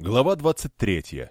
Глава 23.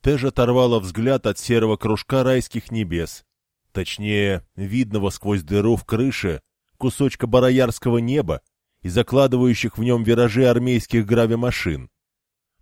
Тэж оторвала взгляд от серого кружка райских небес. Точнее, видного сквозь дыру в крыше кусочка бароярского неба и закладывающих в нем виражи армейских гравимашин.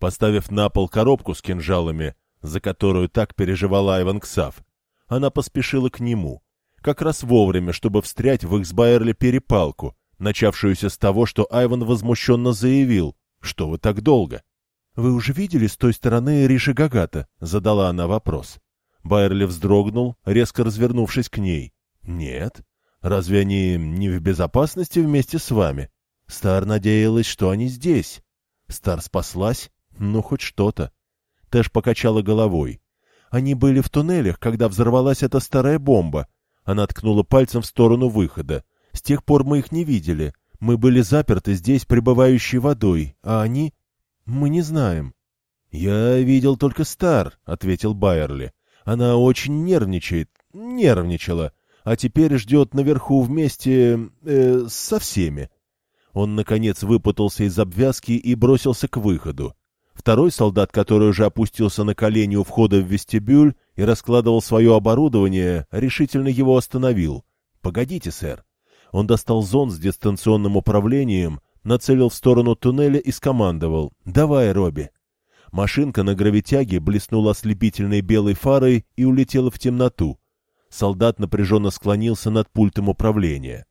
Поставив на пол коробку с кинжалами, за которую так переживал Айван Ксав, она поспешила к нему, как раз вовремя, чтобы встрять в их с Байерли перепалку, начавшуюся с того, что Айван возмущенно заявил, что вы так долго. «Вы уже видели с той стороны Риши Гагата?» — задала она вопрос. Байерли вздрогнул, резко развернувшись к ней. «Нет. Разве они не в безопасности вместе с вами? Стар надеялась, что они здесь. Стар спаслась? Ну, хоть что-то». Тэш покачала головой. «Они были в туннелях, когда взорвалась эта старая бомба». Она ткнула пальцем в сторону выхода. «С тех пор мы их не видели. Мы были заперты здесь, пребывающей водой, а они...» «Мы не знаем». «Я видел только Стар», — ответил Байерли. «Она очень нервничает, нервничала, а теперь ждет наверху вместе... Э, со всеми». Он, наконец, выпутался из обвязки и бросился к выходу. Второй солдат, который уже опустился на колени у входа в вестибюль и раскладывал свое оборудование, решительно его остановил. «Погодите, сэр». Он достал зон с дистанционным управлением, нацелил в сторону туннеля и скомандовал «Давай, Робби!». Машинка на гравитяге блеснула ослепительной белой фарой и улетела в темноту. Солдат напряженно склонился над пультом управления.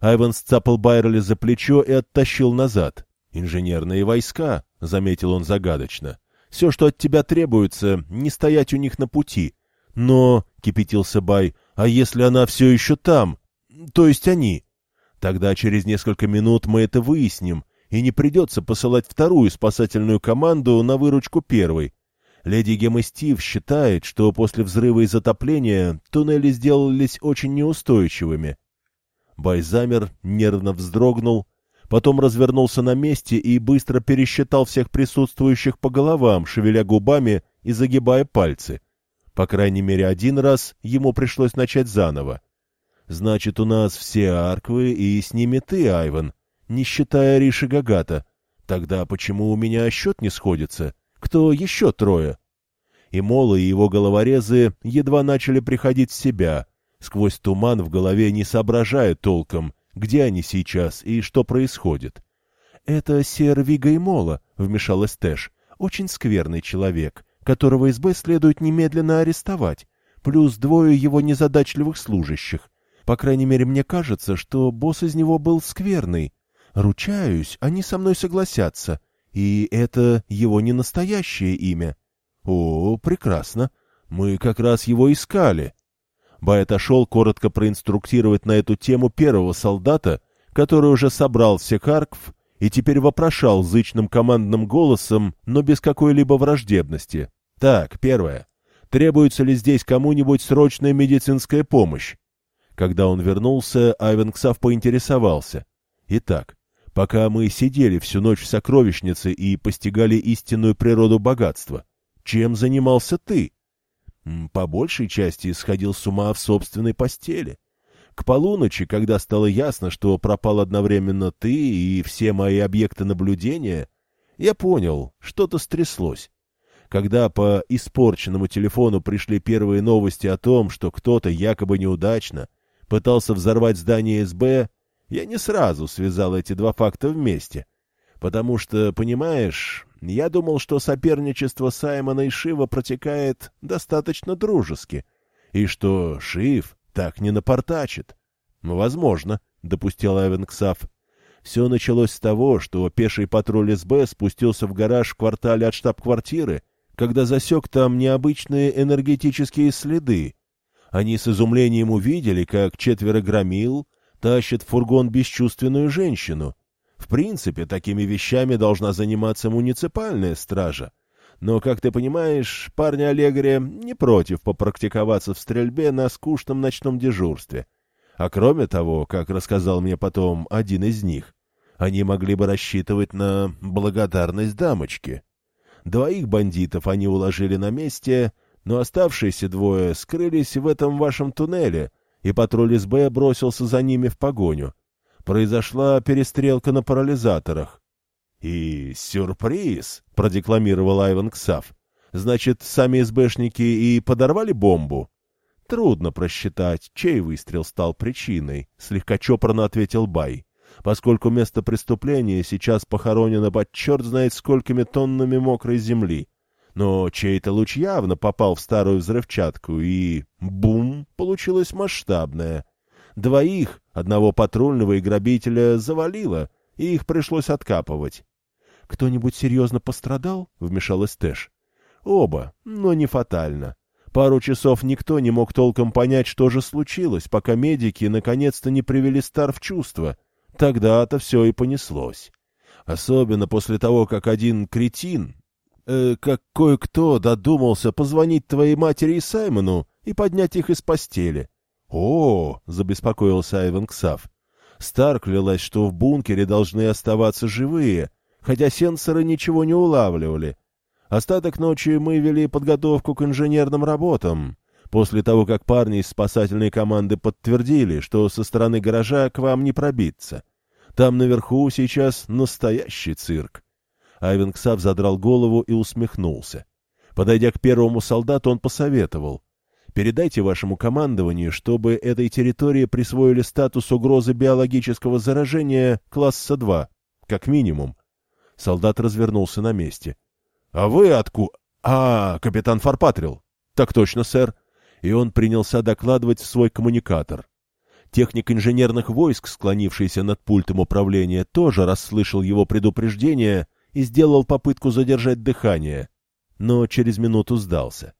Айван сцапал Байерли за плечо и оттащил назад. «Инженерные войска», — заметил он загадочно. «Все, что от тебя требуется, не стоять у них на пути». «Но», — кипятился Бай, — «а если она все еще там? То есть они?» Тогда через несколько минут мы это выясним, и не придется посылать вторую спасательную команду на выручку первой. Леди Стив считает, что после взрыва и затопления туннели сделались очень неустойчивыми. Байзамер нервно вздрогнул, потом развернулся на месте и быстро пересчитал всех присутствующих по головам, шевеля губами и загибая пальцы. По крайней мере, один раз ему пришлось начать заново. Значит, у нас все арквы, и с ними ты, Айван, не считая Риши Гагата. Тогда почему у меня счет не сходится? Кто еще трое? И Молы и его головорезы едва начали приходить в себя. Сквозь туман в голове не соображая толком, где они сейчас и что происходит. — Это сер Вига и Мола, — вмешалась Тэш. — Очень скверный человек, которого СБ следует немедленно арестовать, плюс двое его незадачливых служащих. По крайней мере, мне кажется, что босс из него был скверный. Ручаюсь, они со мной согласятся. И это его не настоящее имя. О, прекрасно. Мы как раз его искали. Бай отошел коротко проинструктировать на эту тему первого солдата, который уже собрал всех аркв и теперь вопрошал зычным командным голосом, но без какой-либо враждебности. Так, первое. Требуется ли здесь кому-нибудь срочная медицинская помощь? Когда он вернулся, Айвенксав поинтересовался. «Итак, пока мы сидели всю ночь в сокровищнице и постигали истинную природу богатства, чем занимался ты?» «По большей части сходил с ума в собственной постели. К полуночи, когда стало ясно, что пропал одновременно ты и все мои объекты наблюдения, я понял, что-то стряслось. Когда по испорченному телефону пришли первые новости о том, что кто-то якобы неудачно пытался взорвать здание СБ, я не сразу связал эти два факта вместе. Потому что, понимаешь, я думал, что соперничество Саймона и Шива протекает достаточно дружески, и что Шив так не напортачит. Ну, возможно, — допустил Эвенксав. Все началось с того, что пеший патруль СБ спустился в гараж в квартале от штаб-квартиры, когда засек там необычные энергетические следы, они с изумлением увидели, как четверо громил тащат в фургон бесчувственную женщину. В принципе, такими вещами должна заниматься муниципальная стража. Но, как ты понимаешь, парни Аллегрия не против попрактиковаться в стрельбе на скучном ночном дежурстве. А кроме того, как рассказал мне потом один из них, они могли бы рассчитывать на благодарность дамочки. Двоих бандитов они уложили на месте, но оставшиеся двое скрылись в этом вашем туннеле, и патруль СБ бросился за ними в погоню. Произошла перестрелка на парализаторах. И сюрприз, продекламировал Айван Ксав. Значит, сами СБшники и подорвали бомбу? Трудно просчитать, чей выстрел стал причиной, слегка чопорно ответил Бай, поскольку место преступления сейчас похоронено под черт знает сколькими тоннами мокрой земли. Но чей-то луч явно попал в старую взрывчатку, и бум, получилось масштабное. Двоих, одного патрульного и грабителя, завалило, и их пришлось откапывать. — Кто-нибудь серьезно пострадал? — вмешалась Тэш. — Оба, но не фатально. Пару часов никто не мог толком понять, что же случилось, пока медики наконец-то не привели Стар в чувство. Тогда-то все и понеслось. Особенно после того, как один кретин, э, как кое-кто додумался позвонить твоей матери и Саймону и поднять их из постели. — О, — забеспокоился Айвен Ксав. Стар клялась, что в бункере должны оставаться живые, хотя сенсоры ничего не улавливали. Остаток ночи мы вели подготовку к инженерным работам. После того, как парни из спасательной команды подтвердили, что со стороны гаража к вам не пробиться. Там наверху сейчас настоящий цирк. Айвен Ксав задрал голову и усмехнулся. Подойдя к первому солдату, он посоветовал. Передайте вашему командованию, чтобы этой территории присвоили статус угрозы биологического заражения класса 2, как минимум. Солдат развернулся на месте. — А вы откуда? — А, капитан Фарпатрил. — Так точно, сэр. И он принялся докладывать в свой коммуникатор. Техник инженерных войск, склонившийся над пультом управления, тоже расслышал его предупреждение и сделал попытку задержать дыхание, но через минуту сдался.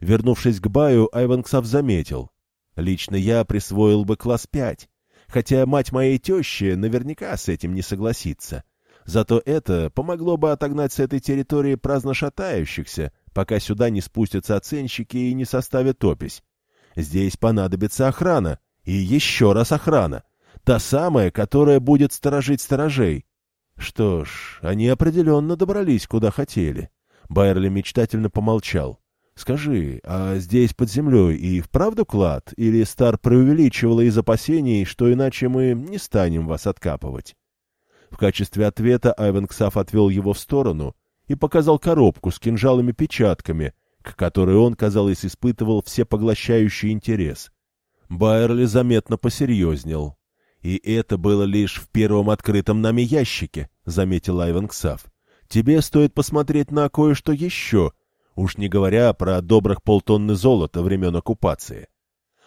Вернувшись к Баю, Айванксав заметил. Лично я присвоил бы класс пять, хотя мать моей тещи наверняка с этим не согласится. Зато это помогло бы отогнать с этой территории праздно шатающихся, пока сюда не спустятся оценщики и не составят опись. Здесь понадобится охрана, и еще раз охрана, та самая, которая будет сторожить сторожей. Что ж, они определенно добрались, куда хотели. Байерли мечтательно помолчал. Скажи, а здесь под землей и вправду клад, или Стар преувеличивала из опасений, что иначе мы не станем вас откапывать? В качестве ответа Айвен Ксаф отвел его в сторону и показал коробку с кинжалами-печатками, к которой он, казалось, испытывал всепоглощающий интерес. Байерли заметно посерьезнел. «И это было лишь в первом открытом нами ящике», — заметил Айвен Ксаф. «Тебе стоит посмотреть на кое-что еще, Уж не говоря про добрых полтонны золота времен оккупации.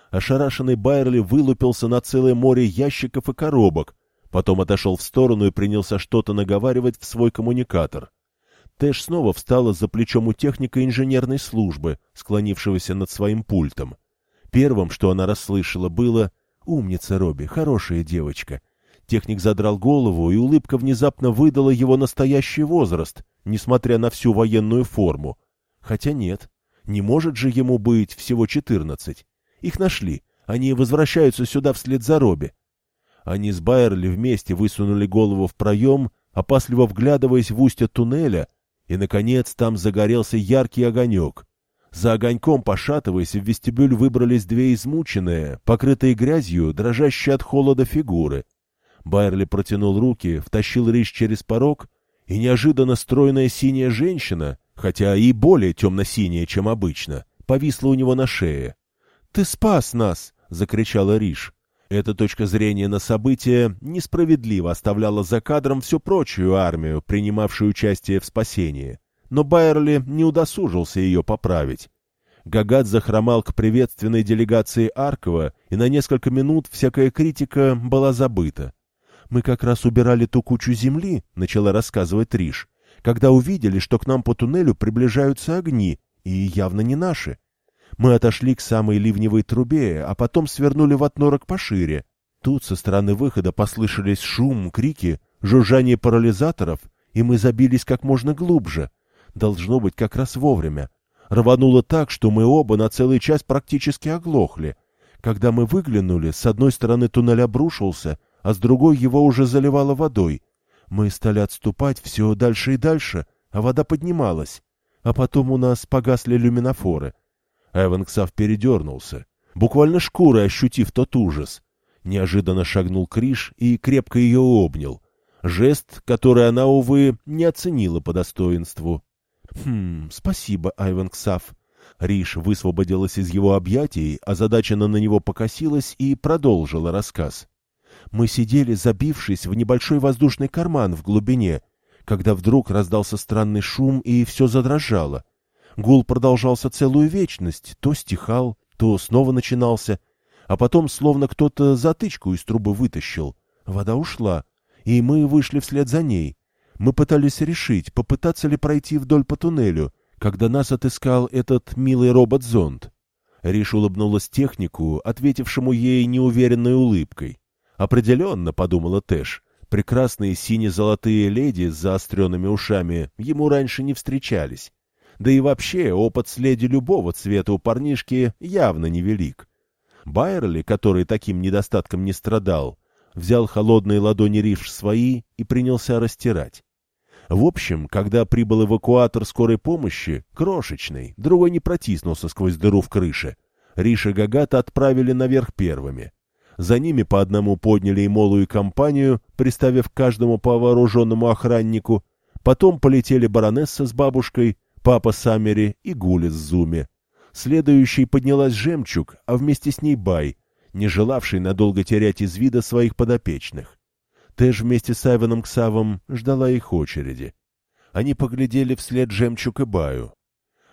Ошарашенный Байерли вылупился на целое море ящиков и коробок, потом отошел в сторону и принялся что-то наговаривать в свой коммуникатор. Тэш снова встала за плечом у техника инженерной службы, склонившегося над своим пультом. Первым, что она расслышала, было «Умница, Робби, хорошая девочка». Техник задрал голову, и улыбка внезапно выдала его настоящий возраст, несмотря на всю военную форму. Хотя нет, не может же ему быть всего четырнадцать. Их нашли, они возвращаются сюда вслед за Робби. Они с Байерли вместе высунули голову в проем, опасливо вглядываясь в устье туннеля, и, наконец, там загорелся яркий огонек. За огоньком, пошатываясь, в вестибюль выбрались две измученные, покрытые грязью, дрожащие от холода фигуры. Байерли протянул руки, втащил Риш через порог, и неожиданно стройная синяя женщина, хотя и более темно-синяя, чем обычно, повисла у него на шее. «Ты спас нас!» — закричала Риш. Эта точка зрения на события несправедливо оставляла за кадром всю прочую армию, принимавшую участие в спасении. Но Байерли не удосужился ее поправить. Гагат захромал к приветственной делегации Аркова, и на несколько минут всякая критика была забыта. «Мы как раз убирали ту кучу земли», — начала рассказывать Риш когда увидели, что к нам по туннелю приближаются огни, и явно не наши. Мы отошли к самой ливневой трубе, а потом свернули в отнорок пошире. Тут со стороны выхода послышались шум, крики, жужжание парализаторов, и мы забились как можно глубже. Должно быть, как раз вовремя. Рвануло так, что мы оба на целый час практически оглохли. Когда мы выглянули, с одной стороны туннель обрушился, а с другой его уже заливало водой — мы стали отступать все дальше и дальше, а вода поднималась. А потом у нас погасли люминофоры. Эванксав передернулся, буквально шкурой ощутив тот ужас. Неожиданно шагнул Криш и крепко ее обнял. Жест, который она, увы, не оценила по достоинству. «Хм, спасибо, Айвен Ксав». Риш высвободилась из его объятий, озадаченно на него покосилась и продолжила рассказ. Мы сидели, забившись в небольшой воздушный карман в глубине, когда вдруг раздался странный шум, и все задрожало. Гул продолжался целую вечность, то стихал, то снова начинался, а потом словно кто-то затычку из трубы вытащил. Вода ушла, и мы вышли вслед за ней. Мы пытались решить, попытаться ли пройти вдоль по туннелю, когда нас отыскал этот милый робот-зонд. Риш улыбнулась технику, ответившему ей неуверенной улыбкой. «Определенно», — подумала Тэш, — прекрасные сине-золотые леди с заостренными ушами ему раньше не встречались. Да и вообще опыт с леди любого цвета у парнишки явно невелик. Байерли, который таким недостатком не страдал, взял холодные ладони Риш свои и принялся растирать. В общем, когда прибыл эвакуатор скорой помощи, крошечный, другой не протиснулся сквозь дыру в крыше, Риш и Гагата отправили наверх первыми. За ними по одному подняли и Молу и компанию, приставив каждому по вооруженному охраннику. Потом полетели баронесса с бабушкой, папа Саммери и Гули с Зуми. Следующей поднялась Жемчуг, а вместе с ней Бай, не желавший надолго терять из вида своих подопечных. Тэш вместе с Айваном Ксавом ждала их очереди. Они поглядели вслед Жемчуг и Баю.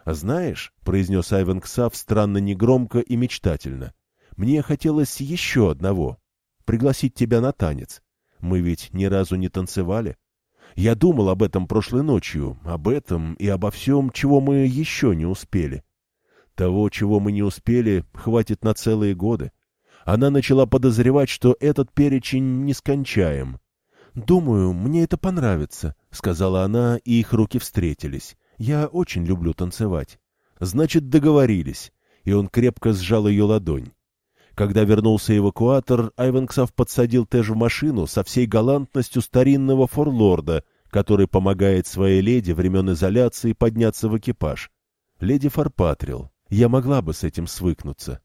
«А знаешь», — произнес Айван Ксав странно негромко и мечтательно, — «мне хотелось еще одного — пригласить тебя на танец. Мы ведь ни разу не танцевали. Я думал об этом прошлой ночью, об этом и обо всем, чего мы еще не успели. Того, чего мы не успели, хватит на целые годы. Она начала подозревать, что этот перечень нескончаем. «Думаю, мне это понравится», — сказала она, и их руки встретились. «Я очень люблю танцевать». «Значит, договорились». И он крепко сжал ее ладонь. Когда вернулся эвакуатор, Айвенксов подсадил Тэш в машину со всей галантностью старинного форлорда, который помогает своей леди времен изоляции подняться в экипаж. Леди Фарпатрил. Я могла бы с этим свыкнуться.